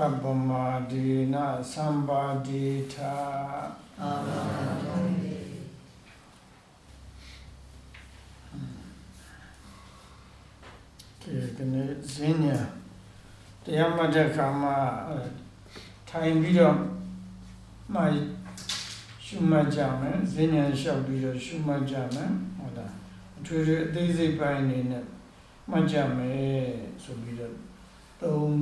အပမဒေနသံပါဒေထဒီကနေ့ဇင်းညာတရားမှတ်တဲ့ခါမှာအဲထိုင်ပြီးတော့မှရှုမှတ်ကြမယ်ဇင်းညာလျှောက်ပြီးတော့ရှုမှတ်ကြမယ်ဟုတ်လားအထွေထွေအသေးစိတ်ပိုင်းအနေနဲ့မှတ်ကြမယ်ဆိုပြီးတော့သုံး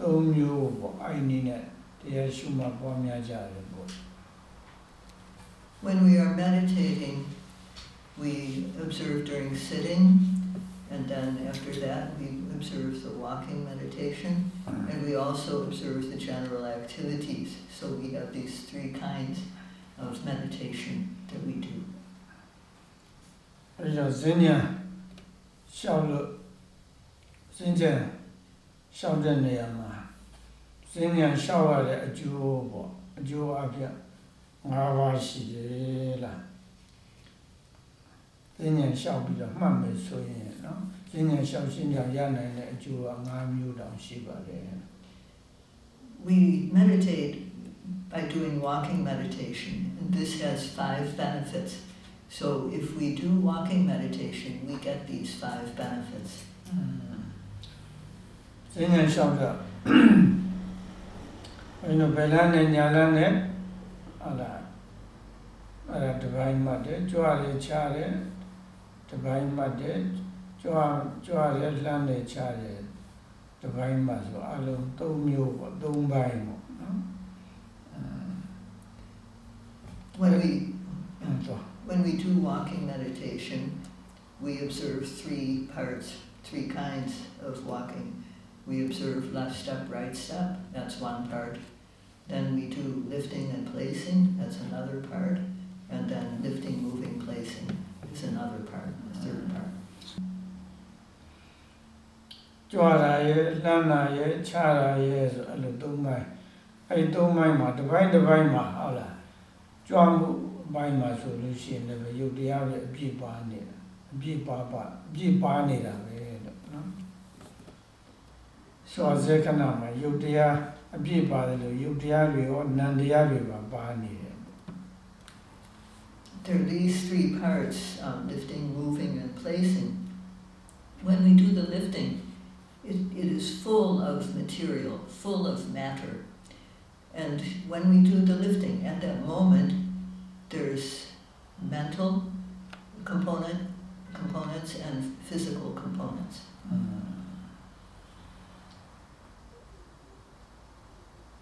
သုံးမျိုးပေါ့အဲ့ဒီနဲ့တရားရှုမှတ်ပွားများကြတယ်ပေါ့ When we are meditating, we observe during sitting, and then after that we observe the walking meditation, and we also observe the general activities. So we have these three kinds of meditation that we do. အဲကြောင့်ဇင်းညာရှောက်လို့ဇင်းကျန်ရှောက်တဲ့နေရာမှာ ာ ဇင်းညာရှောက်ရတဲ့အကျိုးပေါ့အကျိုးအပြည့်၅ပါးရှိတယ်လားဇင်းညာရှောက်ပြီးတော့မှတ်မယ်ဆိုရင်နော်ဇင်းညာရှောက်ရှင်းကြောင်ရနိုင်တဲ့အကျိုးက၅မျိုးတောင်ရှိပါတယ် We meditate by doing walking meditation, and this has five benefits. So if we do walking meditation, we get these five benefits. ဇင်းညာရှောက်တော့ ဘယ်လိုဘယ်လန်းနဲ့ညာလန်းနဲ့ဟုတ်လားအဲ့ဒါတစ်ပိုင်းမှတ်တယ်ကြွားတယ်ချားတယ်တစ်ပိုင်းမှတ်တယ်ကြွားကြွားတယ်လှမ်းတယ်ချားတယ်တစ်ပိုင်းမှတ်ဆိုအလုံး၃မျိုးပေါ့၃ပိုင်းပေါ့နော်အ When we င်းတော့ When we do walking meditation, we observe three parts, three kinds of walking. We observe left step, right step, that's one part. Then we do lifting and placing, that's another part. And then lifting, moving, placing is another part, the third part. ကြွားတာရဲ့လှမ်းတာရဲ့ချားတာရဲ့ဆိုအဲ့လို၃ပိုင်းအဲ့ဒီ၃ပိုင်းမှာတစ်ပိုင်းတစ်ပိုင်းမှာဟုတ်လားကြွားမှုအပိုင်းမှာဆိုလို့ရှိရင်လည်းရုပ်တရားတွေအပြည့်ပါနေတာအပြည့်ပါပါအပြည့်ပါနေတာပဲလို့နော်ဆိုစေခဏမှာရုပ်တရား အပြည့်ပါတယ်လို့ရုပ်တရားတွေရောနံတရားတွေပါပါနေတယ် There are these three parts, um, lifting, moving, and placing. When we do the lifting, it, it is full of material, full of matter. And when we do the lifting, at that moment, there's mental component, components and physical components.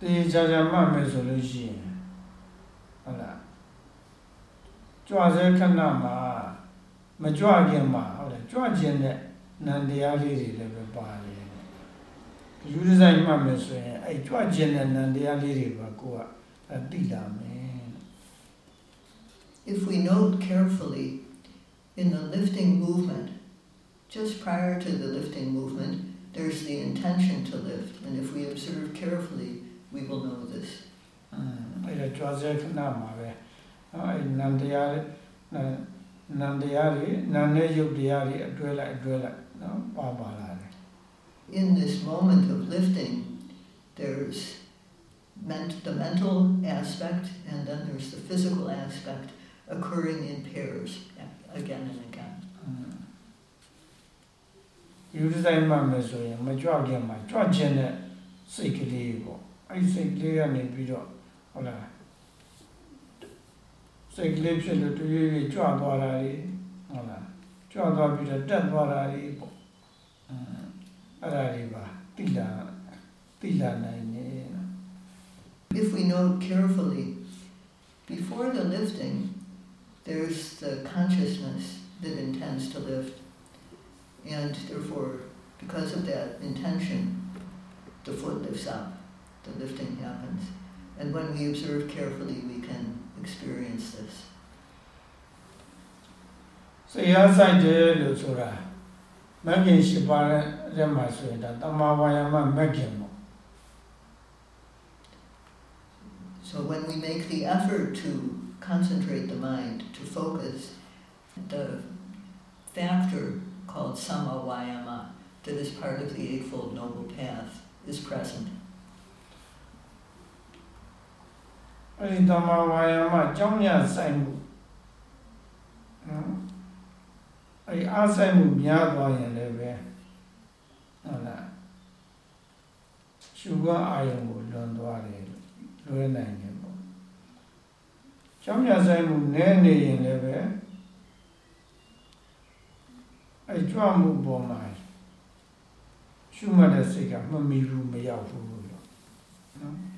တေးချာချာမှတ်မယ်ဆိုလို့ရှိရင်ဟုတ်လားကြွစေခဏမှာမကြွခင်မှာဟုတ်လားကြွခြင်းနဲ့နံတရားလေးတွေလည်းပဲပါတယ်ယူဒီဇိုင်းမှတ်မယ်ဆိုရင်အဲ့ကြွခြင်းနဲ့နံတရားလေးတွေပါကိုကသိလာမယ် If we note carefully in the lifting movement, just prior to the lifting movement, there's the intention to lift. And if we observe carefully, we will know this. အဲ့ဒါကြွစေခဏမှာပဲအဲ့နံတရားလေးနံတရားတွေနံနဲ့ရုပ်တရားတွေအတွဲလိုက်အတွဲလိုက်နော်ပါပါလာတယ် In this moment of lifting, there's ment- the mental aspect and then there's the physical aspect occurring in pairs a- again and again. ယူဒီဇိုင်းမှမယ်ဆိုရင်မကြွခင်မှာကြွခြင်းနဲ့စိတ်ကလေးပေါ့ အဲ့ဒီစိတ်ကလေးကနေပြီးတော့ဟုတ်လားစိတ်ကလေးဖြစ်လို့တရွေ့ရွေ့ကြွသွားတာလေဟုတ်လားကြွသွားပြီးတော့တက်သွားတာလေပေါ့အင်းအဲ့ဒါတွေပါတိလာတိလာနိုင်နေ If we note carefully, before the lifting, there's the consciousness that intends to lift. And therefore, because of that intention, the foot lifts up, the lifting happens. And when we observe carefully, we can experience this. စိတ်အားဆိုင်တယ်လို့ဆိုတာမဂ်ခင်ရှိပါတဲ့မှာဆိုရင်ဒါတမဝါယမမဂ်ခင်ပေါ့ So when we make the effort to concentrate the mind to focus the factor called samavayama that is part of the eightfold noble path is present အဲ့ဒီတမ္မာဝါယာမအကြောင်းရဆိုင်မှုနော်အဲ့ဒီအားဆိုင်မှုများသွားရင်လည်းပဲဟုတ်လားရှုခွင့်အာယုံကိုလွန်သွားတယ်လွဲနိုင်တယ်ပေါ့။ကျောင်းရဆိုင်မှုနည်းနေရင်လည်းပဲအဲကြွမှုပေါ်မှာရှုမှတ်တဲ့စိတ်ကမမီဘူးမရောက်ဘူးလို့နော်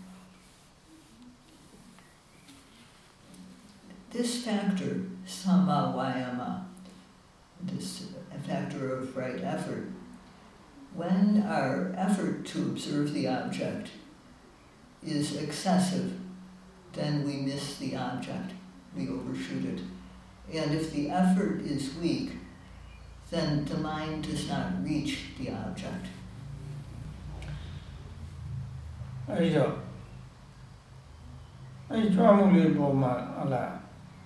This factor, samma vayama, this factor of right effort, when our effort to observe the object is excessive, then we miss the object, we overshoot it. And if the effort is weak, then the mind does not reach the object. အဲဒီတော့အဲဒီကြွမှုလေးပေါ်မှာဟလာ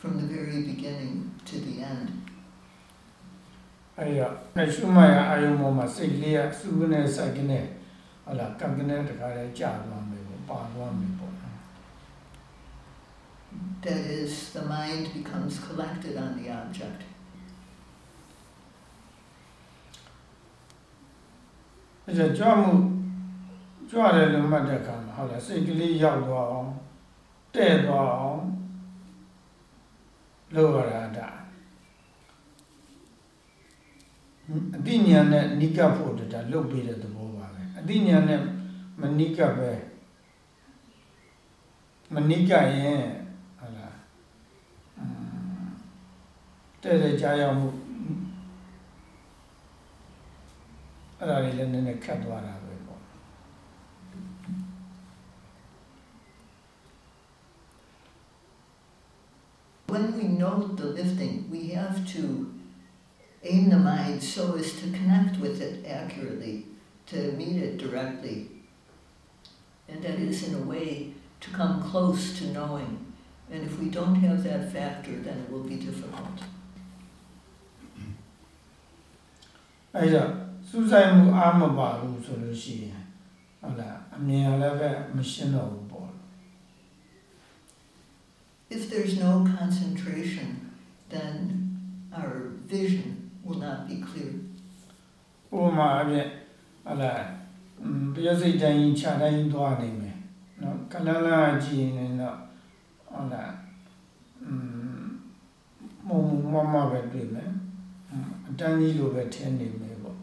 from the very beginning to the end. အဲဒီတော့အဲရှုမှတ်ရအာယုံပေါ်မှာစိတ်လေးကစူးကနေစိုက်ကနေဟုတ်လားကံကနေတခါလဲကြာသွားမယ်ပေါ့ပါသွားမယ်ပေါ့နော် That is, the mind becomes collected on the object. အဲဒါကြွမှုကြွတယ်လို့မှတ်တဲ့အခါမှာဟုတ်လားစိတ်ကလေးရောက်သွားအောင်တဲ့သွားအောင် လုပ်ရတာဒါအတိညာနဲ့နိကပ်ဖို့ဒါလုပ်ပေးတဲ့သဘောပါပဲအတိညာနဲ့မနိကပ်ပဲမနိကပ်ရင်ဟုတ်လားအင်းတဲ့တဲ့ကြားရောက်မှုအဲ့ဒါလေးလည်းနည်းနည်းခတ်သွားတာ When we note the lifting, we have to aim the mind so as to connect with it accurately, to meet it directly. And that is, in a way, to come close to knowing. And if we don't have that factor, then it will be difficult. အဲ့ဒါစူးစိုက်မှုအားမပါဘူးဆိုလို့ရှိရင်ဟုတ်လားအမြင်လည်းပဲမရှင်းတော့ဘူးပေါ့ If there's no concentration, then our vision will not be clear. ဥပမာအပြင်ဟလာပျောစိတ်တိုင်းခြားတိုင်းသွားနေမယ်နော်ကလန်းလန်းကြည့်နေတော့ဟလာမုံမမပဲတွေ့မယ်အတန်းကြီးလိုပဲထင်းနေမယ်ပေါ့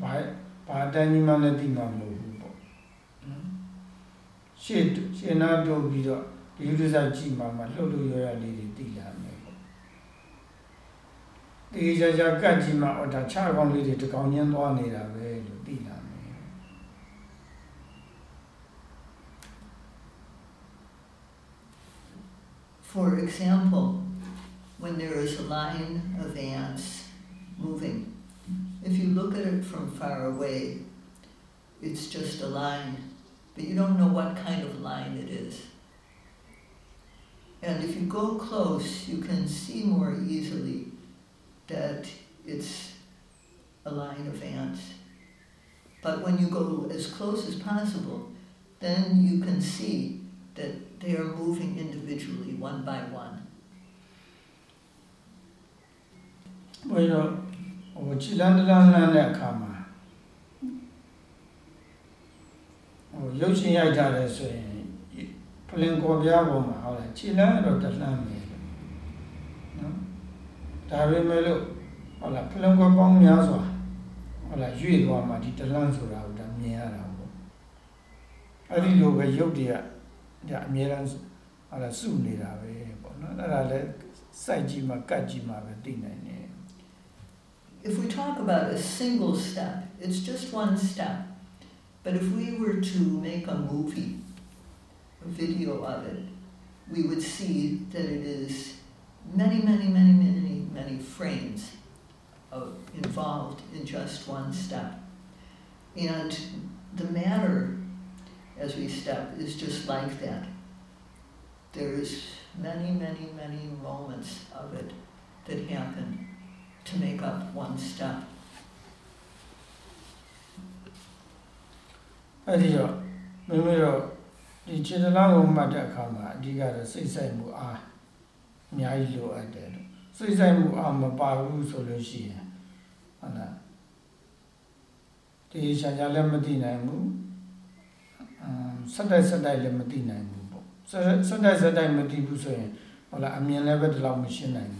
ဘာဘာအတန်းကြီးမှလည်းသိမှာမဟုတ်ဘူးပေါ့ရှေ့ရှေ့နာတို့ပြီးတော့ ဒီလူစားကြည့်မှမှလှုပ်လို့ရရလေးတွေသိလာမယ်ပေါ့ဒီကြကြကတ်ကြည့်မှအော်ဒါခြားကောင်းလေးတွေတကောင်ချင်းသွားနေတာပဲလို့သိလာမယ် For example, when there is a line of ants moving, if you look at it from far away, it's just a line, but you don't know what kind of line it is. And if you go close, you can see more easily that it's a line of ants. But when you go as close as possible, then you can see that they are moving individually, one by one. ဘယ်တော့ဟိုခြေလန်းတလန်းလန်းတဲ့အခါမှာဟိုရုပ်ရှင်ရိုက်ထားတယ်ဆိုရင် ဖဖလင်ကော်ပြားပေါ်မှာဟုတ်လားခြေလမ်းတော့တလှမ်းမယ်နော်ဒါပေမဲ့လို့ဟုတ်လားဖလင်ကော်ပေါင်းများစွာဟုတ်လားရွေ့သွားမှဒီတလှမ်းဆိုတာကိုဒါမြင်ရတာပေါ့အဲ့ဒီလိုပဲရုပ်တွေကဒါအများအားဟုတ်လားစုနေတာပဲပေါ့နော်အဲ့ဒါလည်းစိုက်ကြည့်မှကတ်ကြည့်မှပဲသိနိုင်တယ် If we talk about a single step, it's just one step. But if we were to make a movie, a video of it, we would see that it is many, many, many, many, many frames of, involved in just one step. And the matter as we step is just like that. There's many, many, many moments of it that happen to make up one step. အဲ့ဒီတော့မိမိတို့ ဒီခြေတလားကိုမှတ်တဲ့အခါမှာအဓိကတော့စိတ်ဆိုင်မှုအားအများကြီးလိုအပ်တယ်လို့စိတ်ဆိုင်မှုအားမပါဘူးဆိုလို့ရှိရင်ဟုတ်လားဒီရှာရှာလည်းမသိနိုင်ဘူးအမ်စက်တိုက်စက်တိုက်လည်းမသိနိုင်ဘူးပေါ့စက်စက်တိုက်စက်တိုက်မသိဘူးဆိုရင်ဟုတ်လားအမြင်လည်းပဲဒီလောက်မရှင်းနိုင်ဘူး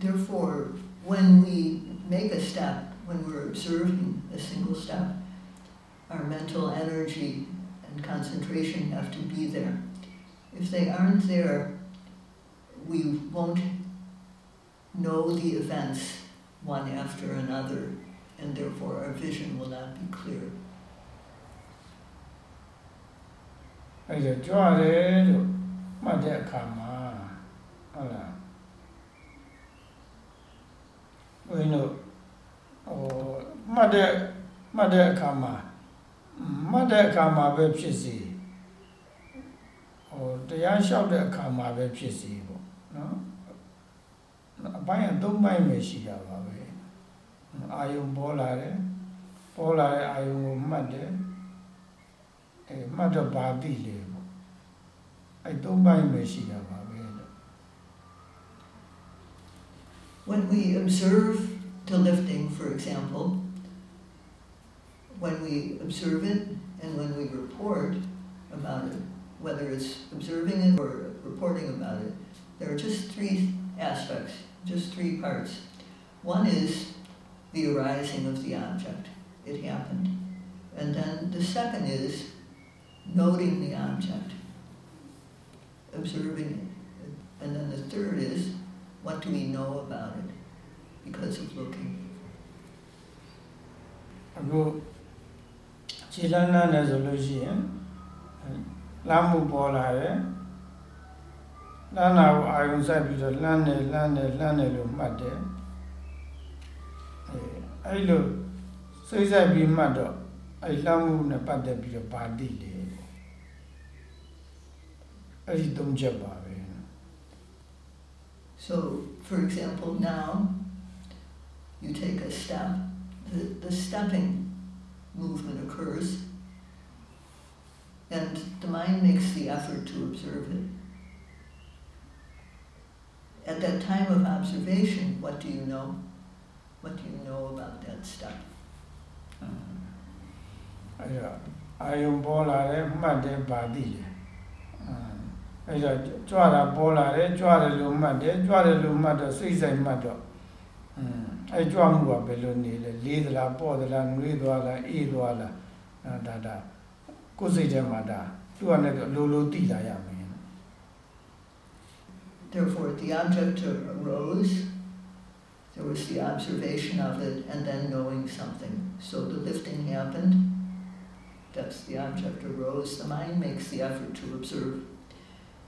Therefore, when we make a step, when we're observing a single step, our mental energy and concentration have to be there. If they aren't there, we won't know the events one after another, and therefore our vision will not be clear. အဲ့ဒါကြွားတယ်လို့မှတ်တဲ့အခါမှာဟုတ်လား ဘယ်လိုဟိုမှတ်တဲ့မှတ်တဲ့အခါမှာမှတ်တဲ့အခါမှာပဲဖြစ်စီဟိုတရားလျှောက်တဲ့အခါမှာပဲဖြစ်စီပေါ့နော်အပိုင်းအသုံးပိုင်းပဲရှိတာပါပဲအာယုံပေါ်လာတယ်ပေါ်လာတဲ့အာယုံကိုမှတ်တယ်အဲမှတ်တော့ပါပြီလေပေါ့အဲသုံးပိုင်းပဲရှိတာပါ When we observe the lifting, for example, when we observe it and when we report about it, whether it's observing it or reporting about it, there are just three aspects, just three parts. One is the arising of the object, it happened. And then the second is noting the object, observing it. And then the third is what do we know about it because of looking? အခုခြေလန်းလန်းတယ်ဆိုလို့ရှိရင်လမ်းမှုပေါ်လာတယ်လမ်းနာကိုအာယုံစိုက်ပြီးတော့လမ်းတယ်လမ်းတယ်လမ်းတယ်လို့မှတ်တယ်အဲအဲ့လိုစိတ်ဆိုင်ပြီးမှတ်တော့အဲ့လမ်းမှုနဲ့ပတ်သက်ပြီးတော့ဗာတိလေအဲ့ဒီသုံးချက်ပါပဲ So, for example, now you take a step, the, the stepping movement occurs, and the mind makes the effort to observe it. At that time of observation, what do you know? What do you know about that step? အဲ့တော့အာယုံပေါ်လာတယ်မှတ်တယ်ဗာတိလေ အဲ့တော့ကြွတာပေါ်လာတယ်ကြွတယ်လို့မှတ်တယ်ကြွတယ်လို့မှတ်တော့စိတ်ဆိုင်မှတ်တော့อืมအဲ့ကြွမှုကဘယ်လိုနေလဲလေးသလားပေါ့သလားနှွေးသွားလားအေးသွားလားအဲဒါဒါကိုယ်စိတ်ထဲမှာဒါသူကလည်းလိုလိုတိလာရမယ် Therefore, the object arose, there was the observation of it, and then knowing something. So the lifting happened, that's the object arose, the mind makes the effort to observe.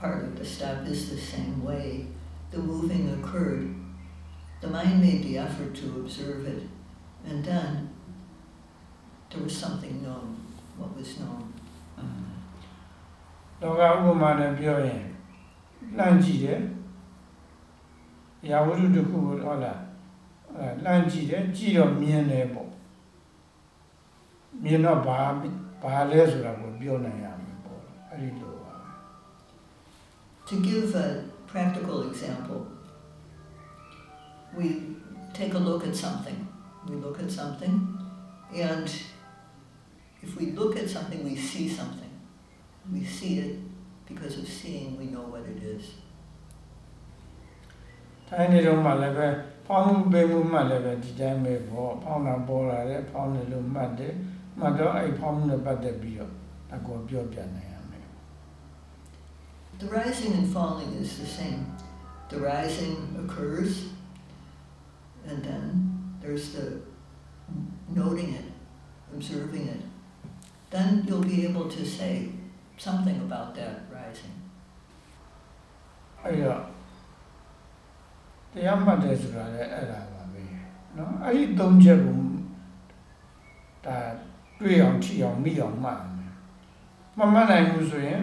part of the step is the same way. The moving occurred. the mind made the effort to observe it, and then there was something known. What was known? လောကဥပမာနဲ့ပြောရင်လှမ်းကြည့်တယ်။ရာဝတ္ထုတစ်ခုကိုဟုတ်လားအဲလှမ်းကြည့်တယ်ကြည့်တော့မြင်တယ်ပေါ့။မြင်တော့ဘာဘာလဲဆိုတာကိုပြောနိုင်ရမယ်ပေါ့။အဲ့ဒီလိုပါပဲ ု To give a practical example, we take a look at something. We look at something, and if we look at something, we see something. We see it because of seeing, we know what it is. ။တိုင်းနေတော့မှလည်းပဲဖောင်းမှုပေးမှုမှလည်းပဲဒီတိုင်းပဲပေါ့။ဖောင်းတာပေါ်လာတယ်ဖောင်းတယ်လို့မှတ်တယ်။မှတ်တော့အဲ့ဖောင်းမှုနဲ့ပတ်သက်ပြီးတော့အကောပြောပြနိုင်ရမယ် The rising and falling is the same. The rising occurs, and then there's the noting it, observing it. Then you'll be able to say something about that rising. ။အဲ့တော့တရားမှတ်တယ်ဆိုတာလည်းအဲ့ဒါပါပဲ။နော်။အဲ့ဒီသုံးချက်ကိုဒါတွေ့အောင်ထိအောင်မိအောင်မှတ်ရမယ်။မမှတ်နိုင်ဘူးဆိုရင်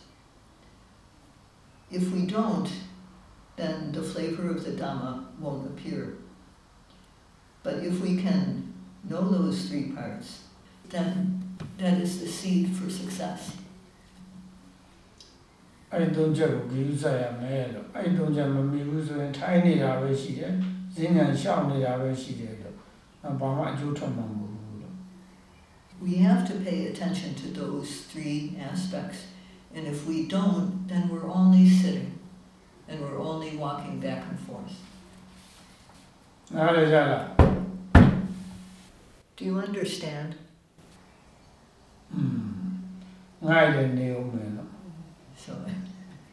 If we don't, then the flavor of the Dhamma won't appear. But if we can know those three parts, then that is the seed for success. အဲ့ဒီသုံးချက်ကိုဂရုစိုက်ရမယ်လို့အဲ့ဒီသုံးချက်မမီဘူးဆိုရင်ထိုင်းနေတာပဲရှိတယ်ဈဉ္ဉံရှောင်နေတာပဲရှိတယ်လို့ဘာမှအကျိုးထွက်မှာမဟုတ်ဘူးလို့ We have to pay attention to those three aspects. And if we don't, then we're only sitting and we're only walking back and forth. နားလည်ကြလား Do you understand? อืมငါ့ရဲ့နေဦးမယ်လို့ So,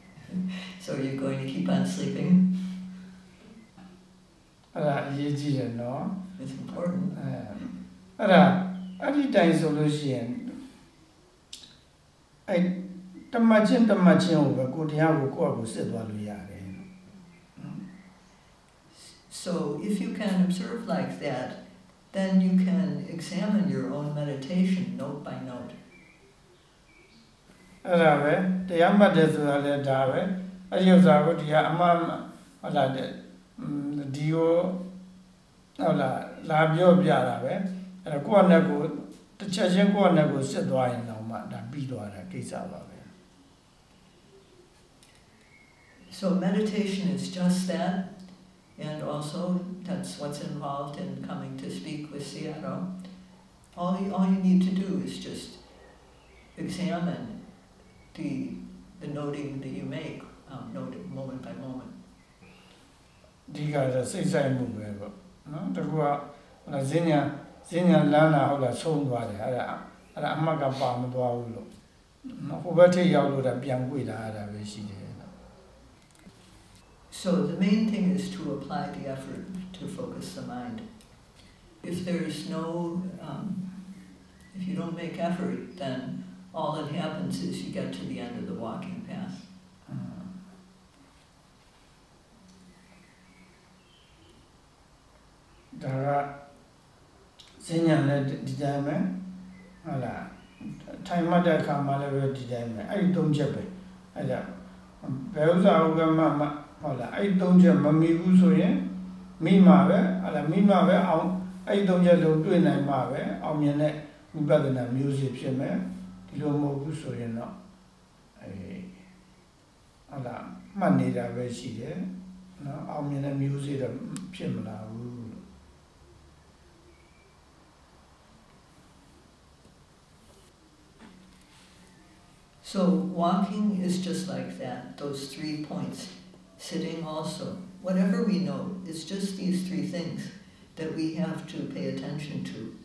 so you're going to keep on sleeping? အဲ့ဒါအရေးကြီးတယ်နော် It's important. အဲအဲ့ဒါအဲ့ဒီတိုင်ဆိုလို့ရှိရင်အဲ့ တမတ်ချင်းတမတ်ချင်းကိုပဲကိုတရားကိုကိုယ့်အကိုစစ်သွားလို့ရတယ် So if you can observe like that, then you can examine your own meditation note by note. အဲ့ဒါပဲတရားမှတ်တယ်ဆိုတာလည်းဒါပဲအဲ့ဒီဥစ္စာကိုဒီကအမှန်ဟုတ်လားတဲ့อืมဒီကိုဟုတ်လားလာပြောပြတာပဲအဲ့တော့ကိုယ့်အနေကိုတစ်ချက်ချင်းကိုယ့်အနေကိုစစ်သွားရင်တော့မှဒါပြီးသွားတာကိစ္စပါ So meditation is just that, and also that's what's involved in coming to speak with Sayadaw. All you, all you need to do is just examine the, the noting that you make, um, noting moment by moment. ဒီကရစိတ်ဆိုင်မှုပဲပေါ့နော်တကူကဟိုဇင်းညာဇင်းညာလမ်းလာဟုတ်လားဆုံးသွားတယ်အဲ့ဒါအဲ့ဒါအမှတ်ကပါမသွားဘူးလို့နော်ဟိုဘက်ထိရောက်လို့ဒါပြန်ကြွေလာရတာပဲရှိတယ် So the main thing is to apply the effort to focus the mind. If there's no, um, if you don't make effort, then all that happens is you get to the end of the walking path. ဒါကဈဉ္ညာလည်းဒီတိုင်းပဲဟုတ်လားထိုင်မှတ်တဲ့အခါမှာလည်းပဲဒီတိုင်းပဲအဲ့ဒီသုံးချက်ပဲအဲ့ဒါဘယ်ဥစ္စာဟုတ်ကမှမ ဟုတ်လားအဲ့ဒီသုံးချက်မမီဘူးဆိုရင်မိမှာပဲအဲ့ဒါမိမှာပဲအောင်အဲ့ဒီသုံးချက်လုံးတွေ့နိုင်မှာပဲအောင်မြင်တဲ့ဝိပဿနာမျိုးစေ့ဖြစ်မယ်ဒီလိုမဟုတ်ဘူးဆိုရင်တော့အဲဟုတ်လားမှတ်နေတာပဲရှိတယ်နော်အောင်မြင်တဲ့မျိုးစေ့တော့ဖြစ်မလာဘူး So walking is just like that, those three points. Sitting also. Whatever we know, it's just these three things that we have to pay attention to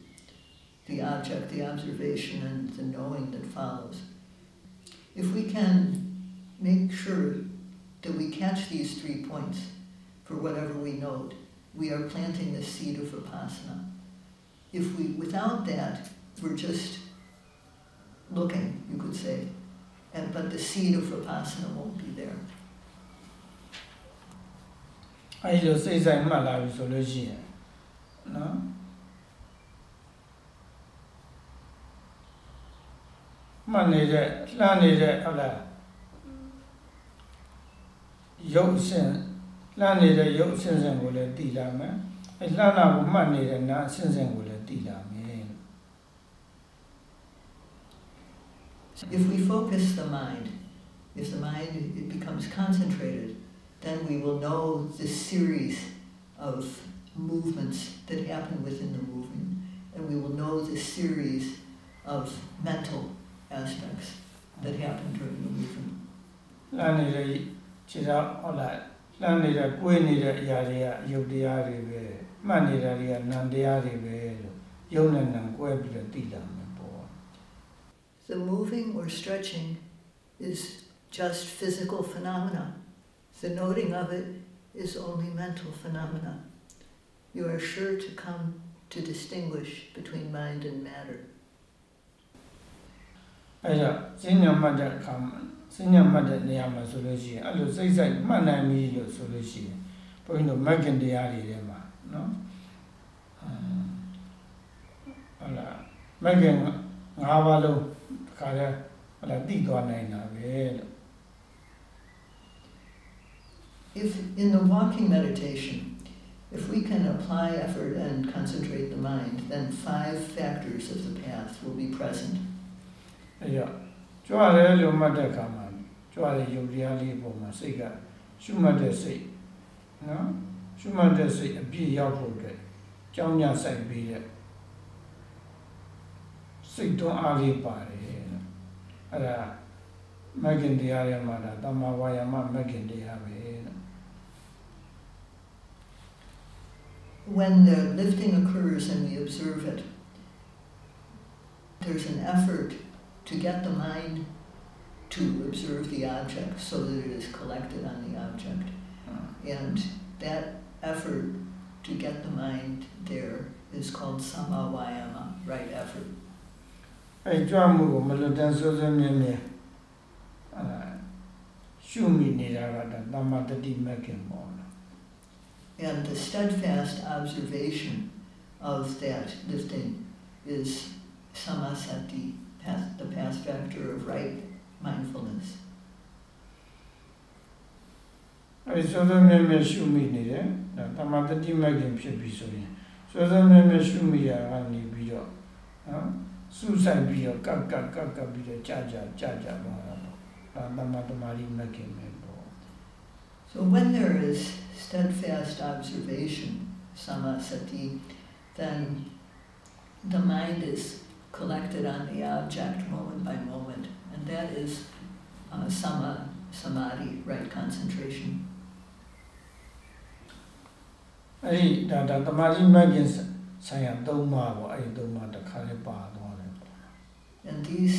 the object, the observation, and the knowing that follows. If we can make sure that we catch these three points for whatever we note, we are planting the seed of vipassana. If we, without that, we're just looking, you could say, and but the seed of vipassana won't be there. အဲဒီလိုစိတ်ဆိုင်မှတ်လာပြီဆိုလို့ရှိရင်နော်မှတ်နေတဲ့လှမ်းနေတဲ့ဟုတ်လားရုပ်ရှင်လှမ်းနေတဲ့ရုပ်ရှင်စဉ်ကိုလည်းတည်လာမယ်အဲလှမ်းတာကိုမှတ်နေတဲ့နာအရှင်စဉ်ကိုလည်းတည်လာမယ် If we focus the mind, if the mind it becomes concentrated, then we will know the series of movements that happen within the movement, and we will know the series of mental aspects that happen during the movement. လှမ်းနေတဲ့ခြေထောက်ဟုတ်လားလှမ်းနေတဲ့ကိုယ်နေတဲ့အရာတွေကယုတ်တရားတွေပဲမှတ်နေတာတွေကနံတရားတွေပဲလို့ယုံနဲ့နံကွဲပြီးတော့တည်လာမယ်ပေါ့ The moving or stretching is just physical phenomena. The noting of it is only mental phenomena. You are sure to come to distinguish between mind and matter. အဲဒါစဉ္ညာမှတ်တဲ့အခါမှာစဉ္ညာမှတ်တဲ့နေရာမှာဆိုလို့ရှိရင်အဲ့လိုစိတ်ဆိုင်မှတ်နိုင်ပြီလို့ဆိုလို့ရှိရင်ဘုန်းကြီးတို့မဂ္ဂင်တရားတွေထဲမှာနော်အမ်ဟုတ်လားမဂ္ဂင်၅ပါးလုံးခါလဲဟုတ်လားသိသွားနိုင်တာပဲလို့ if in the walking meditation, if we can apply effort and concentrate the mind, then five factors of the path will be present. 哎呀，主要嘞，就没得干嘛，主要嘞有压力不嘛，谁个，什么的谁，啊，什么的谁，必要不对，将要谁必的，谁都阿里巴的，啊，没跟的阿里嘛的，他妈我也没没跟的阿呗。When the lifting occurs and we observe it, there's an effort to get the mind to observe the object so that it is collected on the object. And that effort to get the mind there is called samavayama, right effort. အဲကြွားမှုကိုမလွတ်တမ်းစိုးစိုးမြဲမြဲအဲရှုမိနေတာကဒါတမ္မာတတိမဂ္ဂင်ပေါ့နော် And the steadfast observation of that lifting is samasati, path, the path factor of right mindfulness. အဲစောစောမြဲမြဲရှုမိနေတယ်ဒါတမ္မာတတိမဂ္ဂင်ဖြစ်ပြီဆိုရင်စောစောမြဲမြဲရှုမိရကနေပြီးတော့နော်စူးစိုက်ပြီးတော့ကပ်ကပ်ကပ်ကပ်ပြီးတော့ကြာကြာကြာကြာသွားတာပေါ့ဒါတမ္မာတမာရီမဂ္ဂင်ပဲပေါ့ So when there is steadfast observation, samasati, then the mind is collected on the object moment by moment, and that is uh, sama samadhi, right concentration. အဲ့ဒီဒါဒါတမာရီမဂ္ဂင်ဆိုင်ရာ၃ပါးပေါ့အဲ့ဒီ၃ပါးတစ်ခါလေးပါသွားတယ်ပေါ့ And these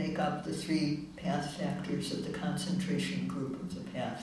make up the three path factors of the concentration group of the path,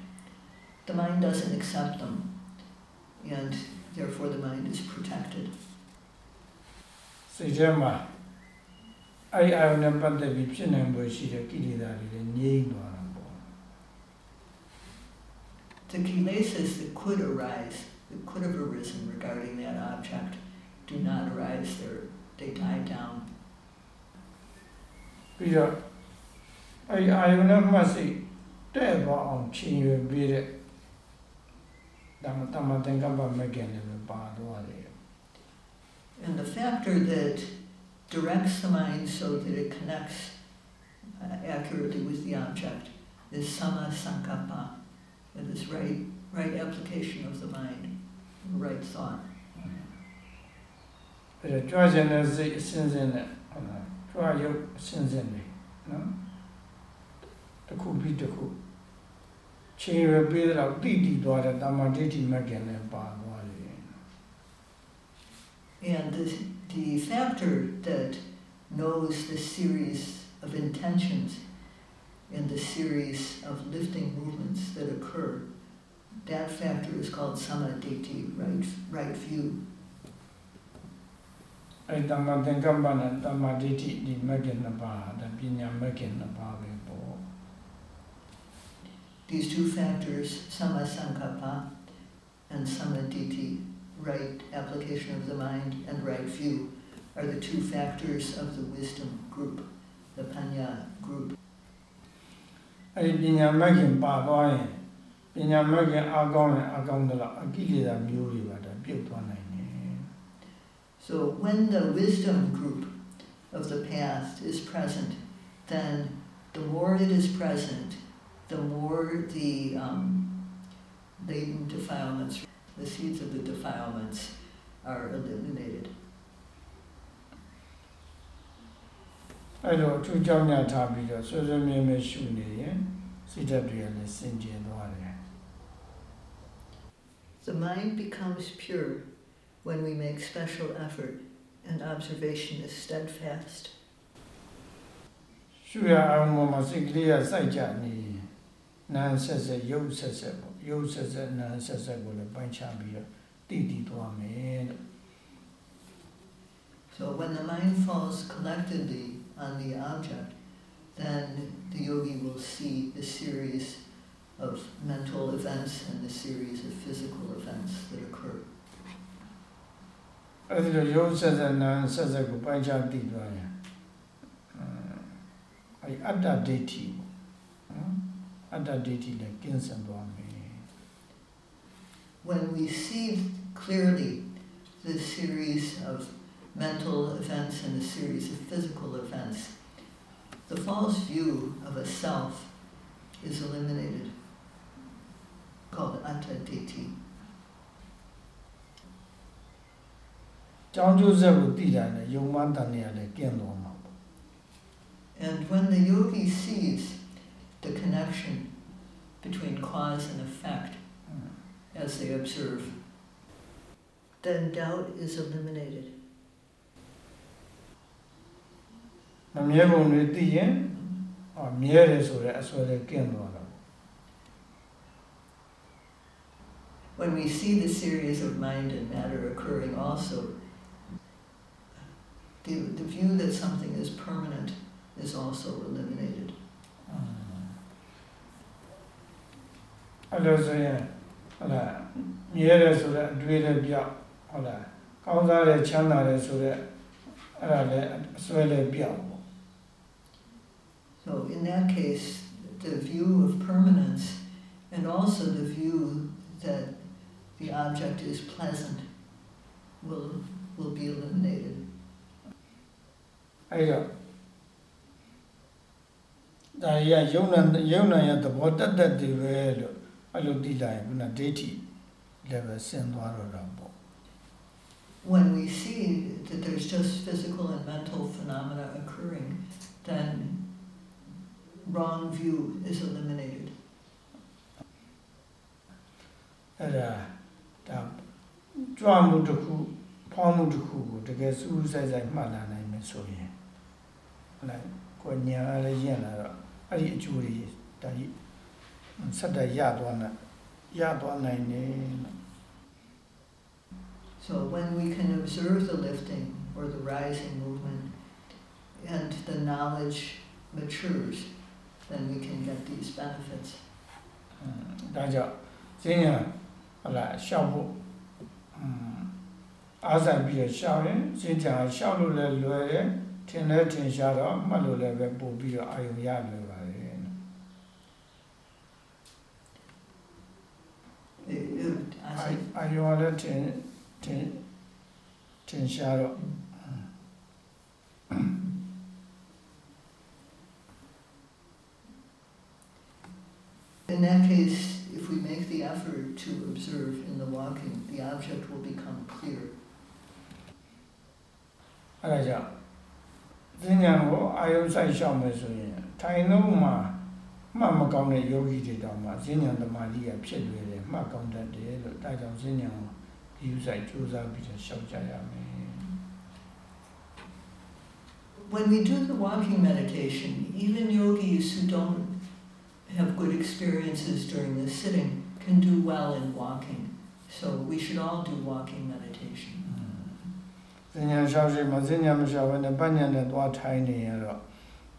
The mind doesn't accept them, and therefore the mind is protected. စိတ်ထဲမှာအဲ့ဒီအာယုံနဲ့ပတ်သက်ပြီးဖြစ်နိုင်ဖို့ရှိတဲ့ကိလေသာတွေလည်းငြိမ့်သွားတာပေါ့ The kilesas that could arise, that could have arisen regarding that object, do not arise. They're, they die down. ပြီးတော့အဲ့ဒီအာယုံနဲ့မှတ်စိတ်တဲ့ပေါ်အောင်ချိန်ရွယ်ပြီးတဲ့ And the factor that directs the mind so that it connects uh, accurately with the object is sama sankappa. It is right, right application of the mind, right thought. အဲ့တော့ကြွားခြင်းတဲ့စိတ်အစဉ်စဉ်နဲ့ဟုတ်လားကြွားရုပ်အစဉ်စဉ်တွေနော်တစ်ခုပြီးတစ်ခု ခြေရပေးတော့တိတိသွားတဲ့တမ္မာဒိဋ္ဌိမကင်လည်းပါသွားတယ် and the, the factor that knows the series of intentions and the series of lifting movements that occur that factor is called samaditi right right view. အဲ့တမ္မာသင်္ကပ္ပနဲ့တမ္မာဒိဋ္ဌိဒီမကင်နှစ်ပါးဒါပညာမကင်နှစ်ပါးပဲ These two factors, sama sankappa and samadhi, right application of the mind and right view, are the two factors of the wisdom group, the panya group. အဲ့ဒီပညာမဂ္ဂင်ပါသွားရင်ပညာမဂ္ဂင်အကောင်းရင်အကောင်းတယ်လို့အကိလေသာမျိုးတွေပါဒါပြုတ်သွားနိုင်တယ် So when the wisdom group of the path is present, then the more it is present, the more the um, latent defilements, the seeds of the defilements, are eliminated. အဲ့တော့အထူးကြောင့်ညထားပြီးတော့ဆွေဆွေမြဲမြဲရှုနေရင်စိတ်ဓာတ်တွေကလည်းစင်ကြယ်သွားတယ် The mind becomes pure when we make special effort and observation is steadfast. ရှုရအောင်ပေါ်မှာစိတ်ကလေးကစိုက်ကြနေရင် နာမ်ဆက်ဆက်ရုပ်ဆက်ဆက်ပေါ့ရုပ်ဆက်ဆက်နာမ်ဆက်ဆက်ကိုလည်းပိုင်းခြားပြီးတော့တည်တည်သွားမယ်လို့ So when the mind falls collectedly on the object, then the yogi will see the series of mental events and the series of physical events that occur. အဲ့ဒီလိုရုပ်ဆက်ဆက်နာမ်ဆက်ဆက်ကိုပိုင်းခြားတည်သွားရင်အဲ့အတ္တဒိဋ္ဌိပေါ့နော် အတ္တဒိဋ္ဌိလည်းကင်းစင်သွားမယ် When we see clearly the series of mental events and the series of physical events, the false view of a self is eliminated, called atta ditti. ကြောင်းကျိုးဆက်ကိုတည်တာနဲ့ယုံမှန်းတန်နေရလည်းကင်းသွားမှာပေါ့ And when the yogi sees the connection between cause and effect as they observe, then doubt is eliminated. မမြဲပုံတွေသိရင်အော်မြဲတယ်ဆိုတဲ့အစွဲလည်းကင်းသွားတာပေါ့ When we see the series of mind and matter occurring also, the, the view that something is permanent is also eliminated. အဲ့လိုဆိုရင်ဟုတ်လားမြဲတယ်ဆိုတဲ့အတွေ့လည်းပြောက်ဟုတ်လားကောင်းစားတယ်ချမ်းသာတယ်ဆိုတဲ့အဲ့ဒါလည်းအစွဲလည်းပြောက်ပေါ့ So in that case, the view of permanence and also the view that the object is pleasant will, will be eliminated. အဲ့တော့ဒါရီကယုံနာယုံနာရဲ့သဘောတတ်တတ်တွေပဲလို့ အဲ့လိုသိလိုက်ရင်ခုနဒိဋ္ဌိလည်းပဲဆင်းသွားတော့တာပေါ့ When we see that there's just physical and mental phenomena occurring, then wrong view is eliminated. အဲ့ဒါဒါကြွမှုတစ်ခုဖောင်းမှုတစ်ခုကိုတကယ်စူးစူးဆိုင်ဆိုင်မှတ်လာနိုင်မယ်ဆိုရင်ဟုတ်လားကိုညာလည်းရင့်လာတော့အဲ့ဒီအကျိုးတွေဒါကြီး so when we can observe the lifting or the rising movement and the knowledge matures then we can get these benefits. ဒါကြောင့်ဈဉ္ညာဟလာရှောက်ဖို့အားဆိုင်ပြီးရှောက်ရင်ဈဉ္ညာရှောက်လို့လည်းလွယ်တယ်ထင်လဲထင်ရှားတော့မှတ်လို့လည်းပဲပို့ပြီးတော့အာရုံရလွယ် ပါတယ် It- it- အာ as I- အာယုံကလည်းထင်ထင်ထထင်ရှားတော့ In that case, if we make the effort to observe in the walking, the object will become clear. အဲ့ဒါကြောင့်ဉာဏ်ကိုအာယုဆိုင်ရှောက်မယ်ဆိုရင်ထိုင်လုံးမှာမှတ်မကောင်းတဲ့ယောဂီတွေတောင်မှဉာဏ်သမာဓိကဖြစ်လွယ်တယ် မှတ်ကောင်းတတ်တယ်လို့ဒါကြောင့်ဉာဏ်ကိုဒီဥဆိုင်ကြိုးစားပြီးတော့ရှောက်ကြရမယ် When we do the walking meditation, even yogis who don't have good experiences during the sitting can do well in walking. So we should all do walking meditation. ဉာဏ်ရှောက်ရှိမှဉာဏ်မရှောက်ဘဲနဲ့ပညာနဲ့သွားထိုင်နေရတော့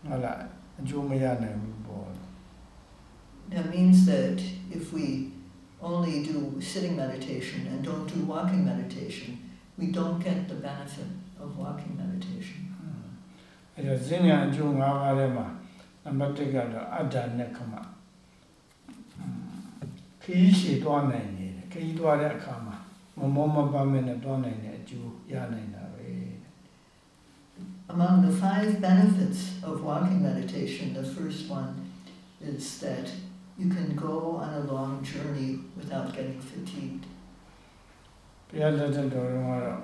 ဟုတ်လားအကျိုးမရနိုင်ဘူးပေါ့ That means that if we only do sitting meditation and don't do walking meditation, we don't get the benefit of walking meditation. အဲ့တော့ဉာဏ်အကျိုး၅ပါးထဲမှာနံပါတ်1ကတော့အတ္တနဲ့ခမခီးရှည်သွားနိုင်နေတယ်ခီးသွားတဲ့အခါမှာမမောမပမနဲ့သွားနိုင်တဲ့အကျိုးရနိုင်တာပဲ Among the five benefits of walking meditation, the first one is that you can go on a long journey without getting fatigued. ဘုရားလက်ထက်တော်တော်ကတော့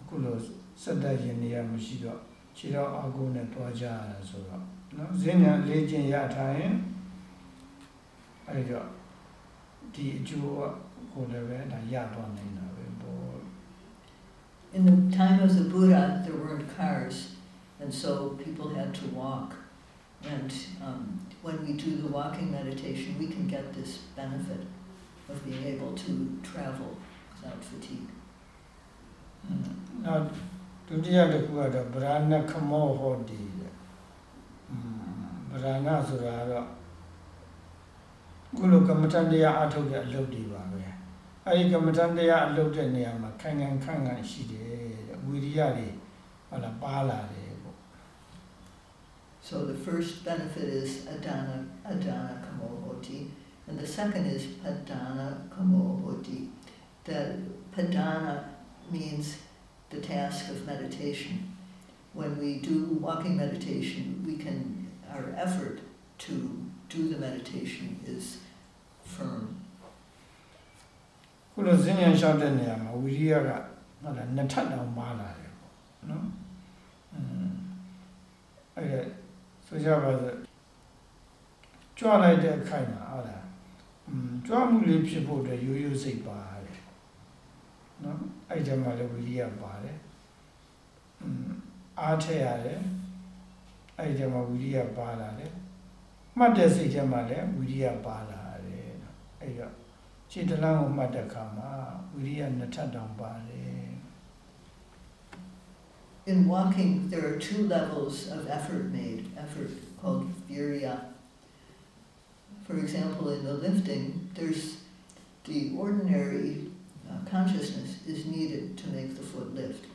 အခုလိုစက်တက်ရင်နေရမရှိတော့ခြေတော်အကုနဲ့သွားကြရတာဆိုတော့နော်ဉာဏ်လေးချင်းရထားရင်အဲ့တော့ဒီအကျိုးကိုလည်းပဲဒါရသွားနိုင်တာပဲပေါ့ In the time of the Buddha, there weren't cars, and so people had to walk. And um, when we do the walking meditation, we can get this benefit of being able to travel without fatigue. နောက်ဒုတိယတစ်ခုကတော့ဗရာဏခမောဟောတိတဲ့။ဗရာဏဆိုတာကတော့ကုလကမ္မထတရားအထုတ်တဲ့အလုပ်တွေပါပဲ။အဲဒီကမ္မထတရားအလုပ်တဲ့နေရာမှာခိုင်ခံခန့်ခံရှိတယ်တဲ့။ဝိရိယတွေဟောလာပါလာတယ် So the first benefit is adana, adana kamohoti, and the second is padana kamohoti. That padana means the task of meditation. When we do walking meditation, we can, our effort to do the meditation is firm. ခုလိုစဉ်းဉဏ်လျှောက်တဲ့နေရာမှာဝိရိယကဟုတ်လားနှစ်ထပ်တောင်ပါလာတယ်ပေါ့နော်อืมအဲ့ဒါ ဆိုကြပါစို့ကြွလိုက်တဲ့အခိုင်မှာဟုတ်လားอืมကြွမှုလေးဖြစ်ဖို့အတွက်ရိုးရိုးစိတ်ပါတယ်နော်အဲ့ဒီမှာလည်းဝိရိယပါတယ်อืมအားထည့်ရတယ်အဲ့ဒီမှာဝိရိယပါလာတယ်မှတ်တဲ့စိတ်ထဲမှာလည်းဝိရိယပါလာတယ်နော်အဲ့တော့ ခြေတလန်းကိုမှတ်တဲ့အခါမှာဝိရိယနှစ်ထပ်တောင်ပါတယ် ယ် In walking, there are two levels of effort made, effort called virya. For example, in the lifting, there's the ordinary uh, consciousness is needed to make the foot lift.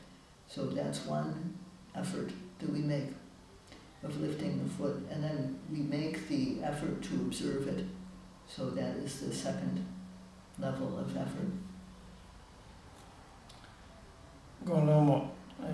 So that's one effort that we make of lifting the foot, and then we make the effort to observe it. So that is the second level of effort. အကုန်လုံးပေါ့အဲ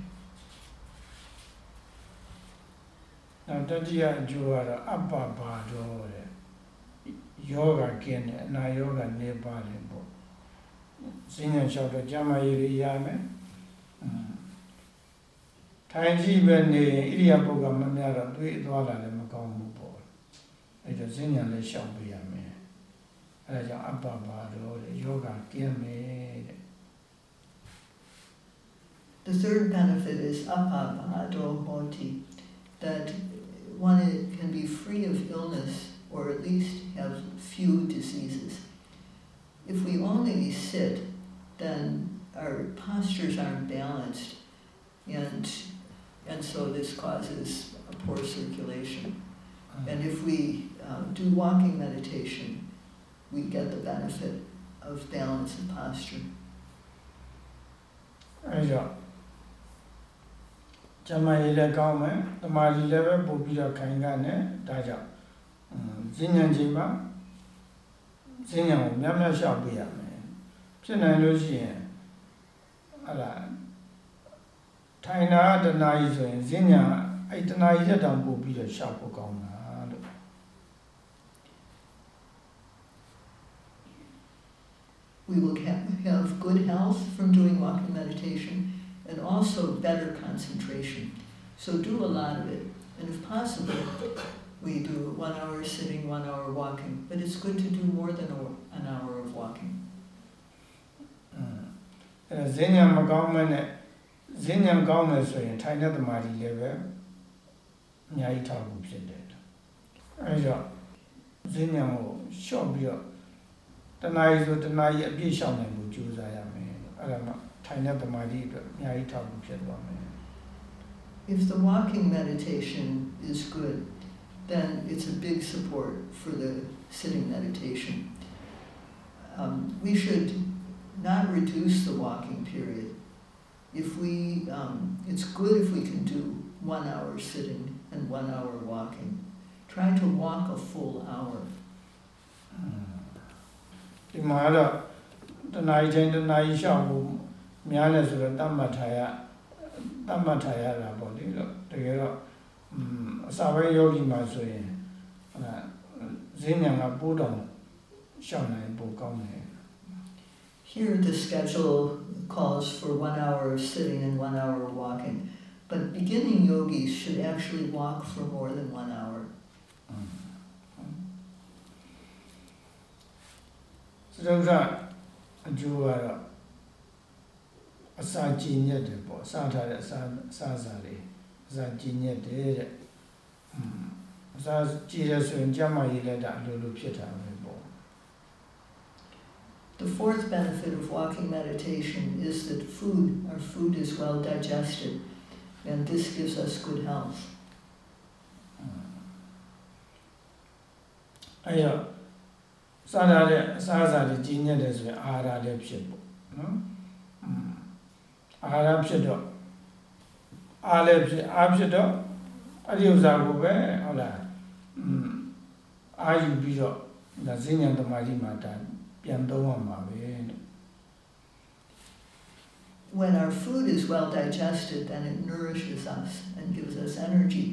နောက်တတိယအကျိုးကတော့အပ္ပဘာတော့တဲ့ယောဂကင်းတယ်အနာယောဂနေပါတယ်ပေါ့စဉ္ညာလျှောက်တော့ကျမ်းမာရေးတွေရမယ်อืมထိုင်ကြည့်ပဲနေရင်ဣရိယာပုဂ္ဂမများတော့တွေးသွားလာလည်းမကောင်းဘူးပေါ့အဲ့တော့စဉ္ညာလည်းလျှောက်ပြရမယ်အဲ့ဒါကြောင့်အပ္ပဘာတော့တဲ့ယောဂကင်းမယ်တဲ့ The third benefit is apabhado hoti, that one can be free of illness or at least have few diseases. If we only sit, then our postures aren't balanced, and, and so this causes poor circulation. Uh-huh. And if we um, do walking meditation, we get the benefit of balance and posture. 哎呀。 ကျမ်းမာရေးလည်းကောင်းမယ်တမာရီလည်းပဲပို့ပြီးတော့ခိုင်ကနေဒါကြောင့်อืมဈဉ္ဉံချိန်မှာဈဉ္ဉံကိုများများရှောက်ပေးရမယ်ဖြစ်နိုင်လို့ရှိရင်အဲ့ဒါထိုင်တာတနာရီဆိုရင်ဈဉ္ဉံအဲ့တနာရီတက်တောင်ပို့ပြီးတော့ရှောက်ဖို့ကောင်းတာလို့ We will ha- have good health from doing walking meditation and also better concentration. So do a lot of it. And if possible, we do one hour sitting, one hour walking. But it's good to do more than a- an hour of walking. อืมအဲဈဉ္ဉံမကောင်းမနဲ့ဈဉ္ဉံကောင်းမယ်ဆိုရင်ထိုင်တဲ့တမာရီလည်းပဲအများကြီးထောက်ဖို့ဖြစ်တယ်အဲကြောင့်ဈဉ္ဉံကိုရှော့ပြီးတော့တနာရီဆိုတနာရီအပြည့်ရှောင်နိုင်ဖို့ကြိုးစားရမယ်အဲ့ဒါမှ ထိုင်တဲ့တမာရီအတွက်အများကြီးထောက်ဖို့ဖြစ်သွားမယ် If the walking meditation is good, then it's a big support for the sitting meditation. Um, we should not reduce the walking period. If we, um, it's good if we can do one hour sitting and one hour walking. Try to walk a full hour. ဒီမှာတော့တနာရီချင်းတနာရီရှောင်ဖို့ များလဲဆိုတော့တတ်မှတ်ထားရတတ်မှတ်ထားရတာပေါ့လေတော့တကယ်တော့อืมအစာပိုင်းယောဂီမှာဆိုရင်ဟလာဈဉ္ဉံကပိုးတော်ရှောင်နိုင်ပိုကောင်းတယ် Here, the schedule calls for one hour of sitting and one hour of walking, but beginning yogis should actually walk for more than one hour. စရုပ်ကအကျိုးကတော့ အစာကျဉ်ညက်တယ်ပေါ့အစာထားတဲ့အစာအစာစားလေးအစာကျဉ်ညက်တယ်တဲ့အစာကျဉ်ရဆိုရင်ကျမရေးလိုက်တာအလိုလိုဖြစ်တာပဲ The fourth benefit of walking meditation is that food, our food is well digested, and this gives us good health. အဲ့ရစားရတဲ့အစားအစာတွေကြီးညက်တယ်ဆိုရင်အာဟာရလည်းဖြစ်ပေါ့နော် အာဟာရဖြစ်တော့အားလည်းဖြစ်အားဖြစ်တော့အဲ့ဒီဥစ္စာကိုပဲဟုတ်လားอืมအာယူပြီးတော့ဒါဈဉ္ဉံတမာတိမှာဒါပြန်သုံးရမှာပဲလို့ When our food is well digested, then it nourishes us and gives us energy,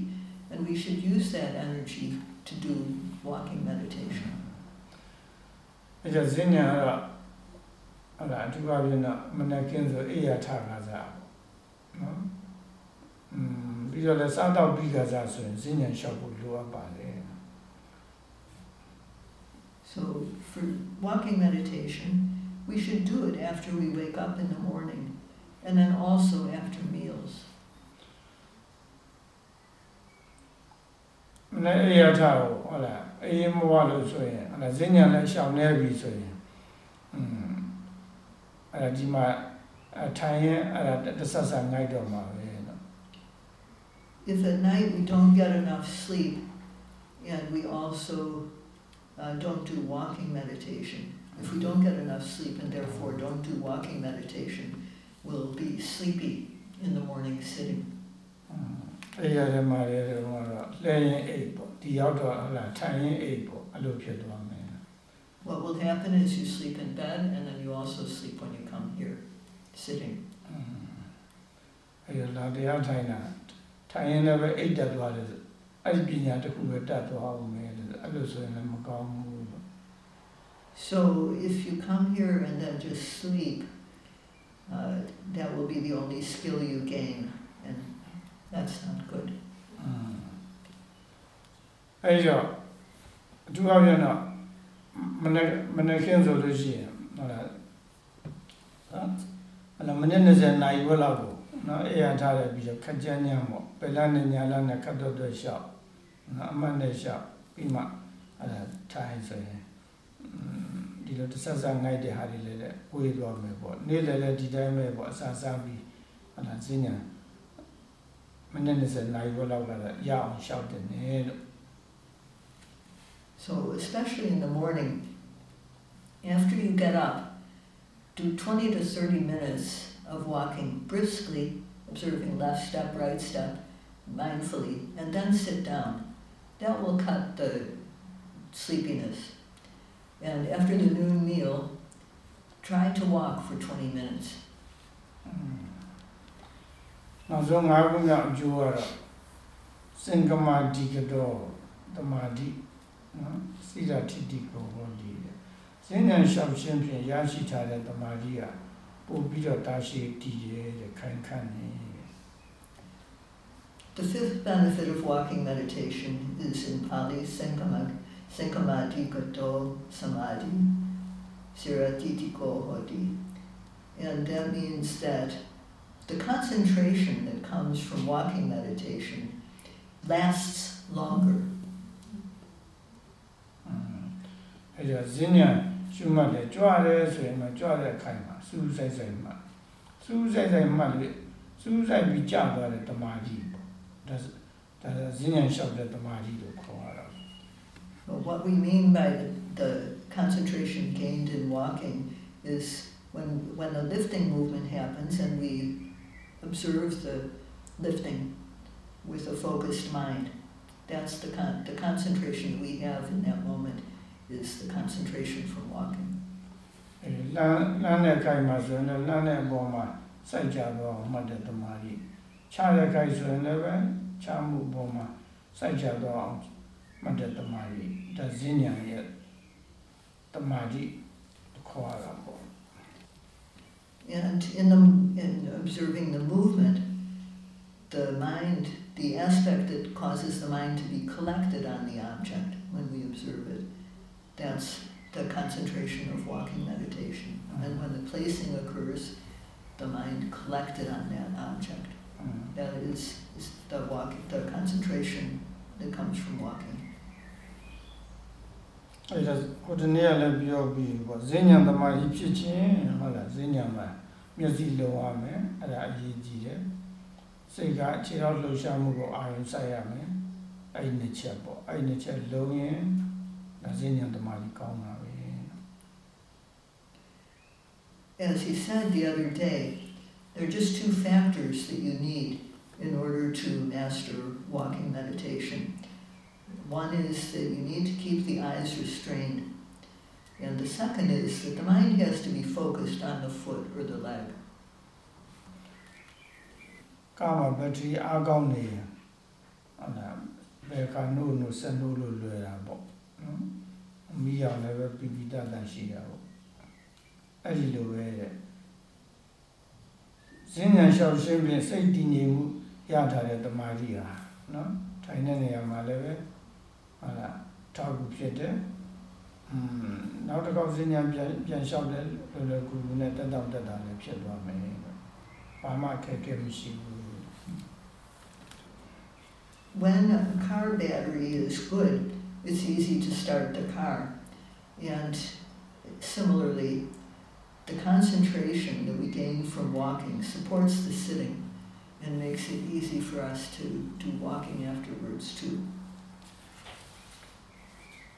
and we should use that energy to do walking meditation. အဲ့ဒါဈဉ္ဉံကတော့ ဟုတ်လားအထူးအပြင်တော့မနက်ကင်းဆိုအိယာထခါစားပေါ့နော်อืมပြီးတော့လည်းစားတော့ပြီးခါစားဆိုရင်ဈဉ္ဉံလျှောက်ဖို့လိုအပ်ပါတယ် So, for walking meditation, we should do it after we wake up in the morning, and then also after meals. မနေ့အိယာထကိုဟုတ်လားအေးမဝလို့ဆိုရင်ဟုတ်လားဈဉ္ဉံလည်းရှောင်နေပြီဆိုရင်อืม အဲ့ဒါဒီမှာအထိုင်ရင်အဲ့ဒါတဆဆငိုက်တော့မှာပဲနော် If at night we don't get enough sleep, and we also uh, don't do walking meditation, if we don't get enough sleep and therefore don't do walking meditation, we'll be sleepy in the morning sitting. အေးရတယ်မှာလေတော့လဲရင်အိတ်ပေါ့ဒီရောက်တော့ဟုတ်လားထိုင်ရင်အိတ်ပေါ့အဲ့လိုဖြစ်သွားမယ် What will happen is you sleep in bed and then you also sleep when you come here, sitting. အဲ့ရလာတရားထိုင်တာထိုင်ရင်လည်းပဲအိတ်တက်သွားတယ်အဲ့ဒီပညာတစ်ခုပဲတတ်သွားအောင်မယ်လို့အဲ့လိုဆိုရင်လည်းမကောင်းဘူးလို့ So if you come here and then just sleep, uh, that will be the only skill you gain, and that's not good. အဲ့ကြောင့်အထူးအပြင်တော့မနေ့မနေ့ကင်းဆိုလို့ရှိရင်ဟုတ်လား အဲ့ဒါမနေ့20နာရီဝက်လောက်ကိုနော်အေးရထားတယ်ပြီးတော့ခက်ကြမ်းညံ့ပေါ့ပယ်လနဲ့ညာလနဲ့ခတ်တော့တော့ရှောက်နော်အမှတ်နဲ့ရှောက်ပြီးမှအဲ့ဒါထိုင်ဆိုရင်ဒီလိုတစ်ဆက်ဆက်ငိုက်တဲ့ဟာတွေလည်းဝေးသွားမယ်ပေါ့နေ့လည်းလည်းဒီတိုင်းပဲပေါ့အစားစားပြီးအဲ့ဒါဈဉ္ညာမိနစ်20နာရီဘက်လောက်ကတော့ရအောင်ရှောက်တယ်နေလို့ So, especially in the morning, after you get up, do 20 to 30 minutes of walking briskly, observing left step, right step, mindfully, and then sit down. That will cut the sleepiness. And after the noon meal, try to walk for 20 minutes. နောက်ဆုံး၅ခုမြောက်အကျိုးကတော့စင်ကမာဒီကတော့တမာတိနော်စိရတိတိကိုဟောဒီ the fifth benefit of walking meditation is in Pali Cankamadhigato Samadhi Ciratthitiko hoti. And that means that the concentration that comes from walking meditation lasts longer. Mm-hmm. 哎呀，今年。ရှုမှတ်တယ်ကြွရဲဆိုရင်တော့ကြွတဲ့အခိုင်မှာစူးစိုက်စိုက်မှတ်စူးစိုက်စိုက်မှတ်လို့စူးစိုက်ပြီးကြာသွားတဲ့တမာတိပေါ့ဒါဒါဈဉ္ညာလျှောက်တဲ့တမာတိလို့ခေါ်ရတာ But what we mean by the, the concentration gained in walking is when, when the lifting movement happens and we observe the lifting with a focused mind. That's the, con- the concentration we have in that moment is the concentration from walking. အဲလမ်းလမ်းတဲ့ခိုင်မှာဆိုရင်လည်းလမ်းတဲ့အပေါ်မှာစိုက်ကြတော့မှတ်တဲ့တမာတိခြားတဲ့ခိုင်ဆိုရင်လည်းပဲခြားမှုပေါ်မှာစိုက်ကြတော့အောင်မှတ်တဲ့တမာတိဒါဈဉ္ညာရဲ့တမာတိခေါ်ရတာပေါ့ And in, the, in observing the movement, the mind, the aspect that causes the mind to be collected on the object when we observe it, that's the concentration of walking meditation. And when the placing occurs, the mind collected on that object. อืม That is, is the walk, the concentration that comes from walking. အဲ့ဒါဟိုတနေ့ကလည်းပြောပြီးပေါ့ဈဉ္ညာတမာတိဖြစ်ခြင်းဟုတ်လားဈဉ္ညာမှာမျက်စိလုံရမယ်အဲ့ဒါအရေးကြီးတယ်စိတ်ကခြေထောက်လှုပ်ရှားမှုကိုအာရုံစိုက်ရမယ်အဲ့ဒီနှစ်ချက်ပေါ့အဲ့ဒီနှစ်ချက်လုံးရင် ဒါဈဉ္ညာတမာတိကောင်းတာပဲ As he said the other day, there are just two factors that you need in order to master walking meditation. One is that you need to keep the eyes restrained, and the second is that the mind has to be focused on the foot or the leg. ကာမဘက်ထရီအားကောင်းနေရင်ဟုတ်လားဘယ်ကနို့နို့ဆက်နို့လို့လွယ်တာပေါ့နော်အ မီးအောင်လည်းပဲပြပြတတ်တတ်ရှိတာပေါ့အဲ့ဒီလိုပဲတဲ့ဈဉ္ညာလျှောက်ရှင်းပြီးစိတ်တည်ငြိမ်မှုရထားတဲ့တမာတိဟာနော်ထိုင်တဲ့နေရာမှာလည်းပဲဟုတ်လားထောက်ကူဖြစ်တယ်อืมနောက်တစ်ခေါက်ဈဉ္ညာပြန်ပြန်လျှောက်တယ်လွယ်လွယ်ကူကူနဲ့တက်တော့တက်တာလည်းဖြစ်သွားမယ်ဘာမှအခက်အခဲမရှိဘူး When a car battery is good, it's easy to start the car. And similarly, the concentration that we gain from walking supports the sitting and makes it easy for us to do walking afterwards too.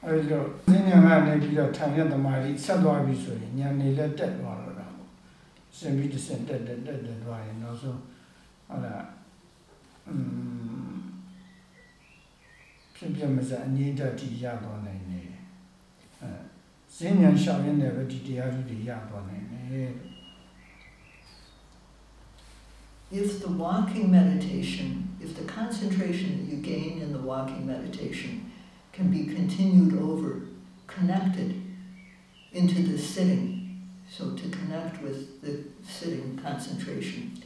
အဲဒီတော့ဉာဏ်ဉာဏ်ကနေပြီးတော့ထိုင်တဲ့သမာဓိဆက်သွားပြီဆိုရင်ဉာဏ်နေလည်းတက်သွားတော့တာပေါ့ရှင်ပြီးတစ်ဆင့်တက်တက်တက်တက်သွားရင်နောက်ဆုံးဟုတ်လားอืม ဖြစ်ပြမစအငြိမ့်တတ်တိရသွားနိုင်တယ်အဲဈဉ္ဉဏ်ရှောင်ရင်းနဲ့ပဲဒီတရားစုတွေရသွားနိုင်တယ် If the walking meditation, if the concentration that you gain in the walking meditation can be continued over, connected into the sitting, so to connect with the sitting concentration,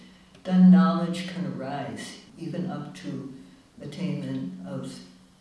then knowledge can arise even up to attainment of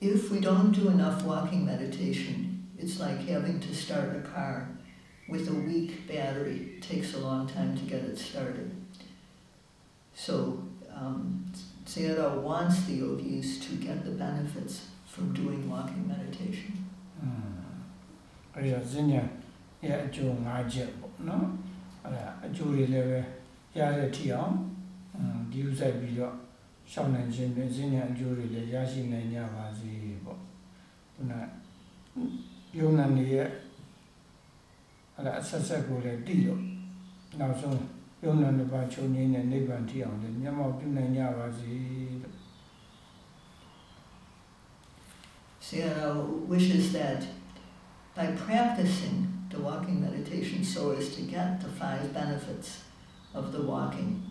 If we don't do enough walking meditation, it's like having to start a car with a weak battery. It takes a long time to get it started. So um, wants the yogis to get the benefits from doing walking meditation. Hmm. အဲ့ဒါဇင်းညာရဲ့အကျိုး၅ချက်ပေါ့နော်အဲ့ဒါအကျိုးတွေလည်းပဲ ရတဲ့ထီအောင်อืมဒီဥဆိုင်ပြီးတော့ရှောင်းနိုင်ခြင်းနဲ့ဇင်းညာအကျိုးတွေလည်းရရှိနိုင်ကြပါစေပေါ့ခုနယုံနာနေရဲ့အဲ့ဒါအဆက်ဆက်ကိုလည်းတည်တော့နောက်ဆုံးယုံနာနှစ်ပါးချုပ်ငြိမ်းတဲ့နိဗ္ဗာန်ထီအောင်လည်းမျက်မှောက်ပြုနိုင်ကြပါစေလို့ Sayadaw wishes that by practicing the walking meditation so as to get the five benefits of the walking.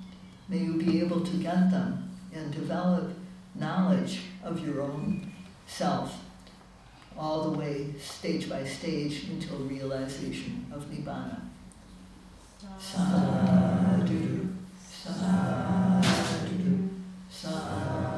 May you be able to get them and develop knowledge of your own self all the way, stage by stage, until realization of Nibbana. Sadhu, sadhu, sadhu.